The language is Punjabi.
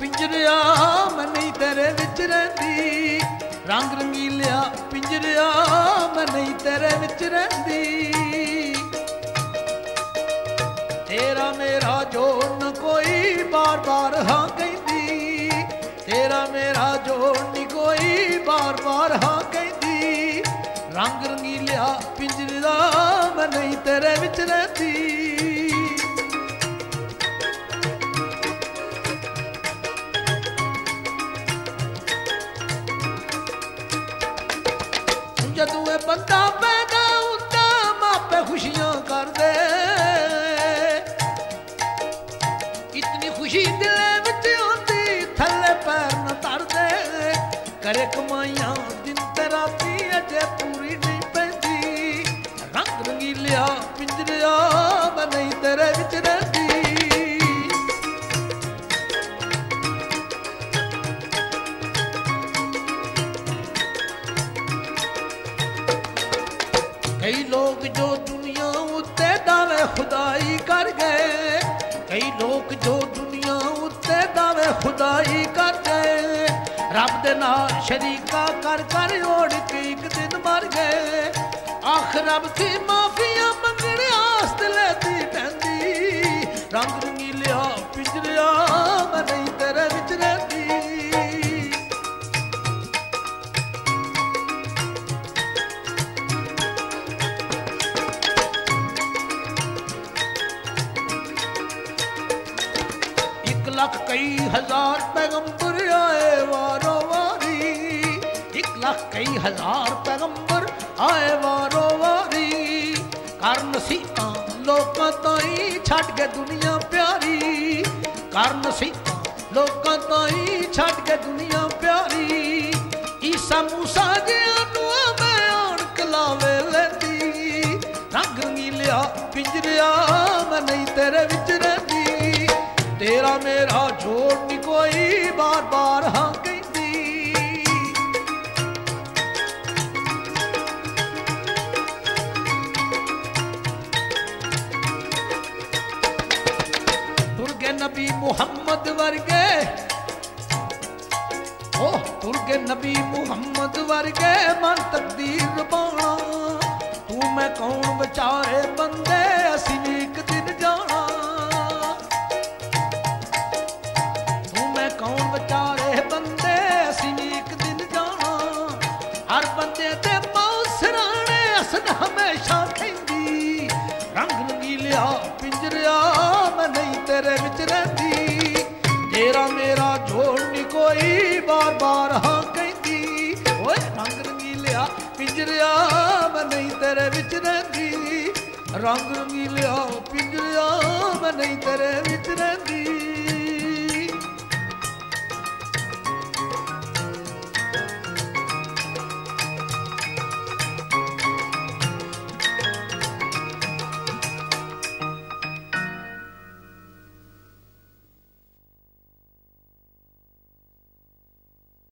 ਪਿੰਜਰਿਆ, ਮੈਂ ਨਹੀਂ ਤੇਰੇ ਵਿੱਚ ਰਹਿੰਦੀ। ਰੰਗ ਰੰਗੀਲਿਆ ਪਿੰਜਰਿਆ, ਮੈਂ ਨਹੀਂ ਤੇਰੇ ਵਿੱਚ ਰਹਿੰਦੀ। ਤੇਰਾ ਮੇਰਾ ਜੋੜ ਕੋਈ ਬਾਰ-ਬਾਰ ਹਾਂ ਕਹਿੰਦੀ। ਤੇਰਾ ਮੇਰਾ ਜੋੜ ਨੀ ਕੋਈ ਬਾਰ-ਬਾਰ ਹਾਂ ਕਹਿੰਦੀ। ਰੰਗ ਰੰਗੀਲਿਆ ਪਿੰਜਰਿਆ ਦਾ ਮੈਂ ਨਹੀਂ ਤੇਰੇ ਵਿੱਚ ਰਹਿੰਦੀ। ਬੰਦਾ ਪੈਦਾ ਹੁੰਦਾ, ਮਾਪੇ ਖੁਸ਼ੀਆਂ ਕਰਦੇ। ਇਤਨੀ ਖੁਸ਼ੀ ਦਿਲ ਵਿੱਚ ਆਉਂਦੀ, ਥੱਲੇ ਪੈਰ ਨਾ ਧਰਦੇ। ਕਰੇ ਕਮਾਈਆਂ ਦਿਨ ਤੇ ਰਾਤੀ ਅਜੇ ਪੂਰੀ ਨਹੀਂ ਪੈਂਦੀ। ਰੰਗ ਰੰਗੀਲਿਆ, ਪਿੰਜਰਿਆ ਮੈਂ ਨਹੀਂ ਤੇਰੇ ਵਿੱਚ ਕਈ ਲੋਕ ਜੋ ਦੁਨੀਆ ਉੱਤੇ ਦਾਵੇ ਖੁਦਾਈ ਕਰ ਗਏ। ਕਈ ਲੋਕ ਜੋ ਦੁਨੀਆ ਉੱਤੇ ਦਾਵੇ ਖੁਦਾਈ ਕਰ ਗਏ। ਰੱਬ ਦੇ ਨਾਲ ਸ਼ਰੀਕਾ ਕਰ ਕਰ ਓੜ ਕੇ ਇੱਕ ਦਿਨ ਮਰ ਗਏ। ਆਖ, ਰੱਬ ਦੀ ਮਾਫੀਆਂ ਮੰਗਣ ਆਸਤ ਲੈਦੀ ਪੈਂਦੀ। ਰੰਗ ਰੰਗੀਲਿਆ ਪਿੰਜਰਿਆ ਲੱਖ ਕਈ ਹਜ਼ਾਰ ਪੈਗੰਬਰ ਆਏ ਵਾਰੋ ਵਾਰੀ। ਇੱਕ ਲੱਖ ਕਈ ਹਜ਼ਾਰ ਪੈਗੰਬਰ ਆਏ ਵਾਰੋ ਵਾਰੀ। ਕਰਨ ਸੀਤਾਂ ਲੋਕਾਂ ਤਾਈ ਛੱਡ ਕੇ ਦੁਨੀਆ ਪਿਆਰੀ। ਕਰਨ ਸੀਤਾਂ ਲੋਕਾਂ ਤਾਈ ਛੱਡ ਕੇ ਦੁਨੀਆ ਪਿਆਰੀ। ਈਸਾ ਮੂਸਾ ਜਿਆਂ ਨੂੰ ਮੈਂ ਆਣ ਕਲਾਵੇ ਲੈਂਦੀ। ਰੰਗ ਰੰਗੀਲਿਆ ਪਿੰਜਰਿਆ ਮੈਂ ਨਹੀਂ ਤੇਰੇ ਵਿੱਚ ਰਹਿੰਦੀ। ਤੇਰਾ ਮੇਰਾ ਜੋੜ ਨਹੀਂ ਕੋਈ ਬਾਰ ਬਾਰ, ਹਾਂ ਕਹਿੰਦੀ। ਤੁਰਗੇ ਨਬੀ ਮੁਹੰਮਦ ਵਰਗੇ ਉਹ ਤੁਰਗੇ ਨਬੀ ਮੁਹੰਮਦ ਵਰਗੇ ਮਨ ਤਕਦੀਰ ਬਾਣਾ ਤੂੰ ਮੈਂ ਕੌਣ ਵਿਚਾਰੇ ਬੰਦੇ? ਤੇਰੇ ਵਿੱਚ ਰਹਿੰਦੀ। ਤੇਰਾ ਮੇਰਾ ਜੋੜ ਨਹੀਂ ਕੋਈ ਬਾਰ ਬਾਰ ਹਾਂ ਕਹਿੰਦੀ। ਓਏ ਰੰਗ ਰੰਗੀ ਲਿਆ, ਪਿੰਜਰਿਆ ਮੈਂ ਨਹੀਂ ਤੇਰੇ ਵਿੱਚ ਰਹਿੰਦੀ। ਰੰਗ ਰੰਗੀਲਿਆ ਪਿੰਜਰਿਆ ਮੈਂ ਨਹੀਂ ਤੇਰੇ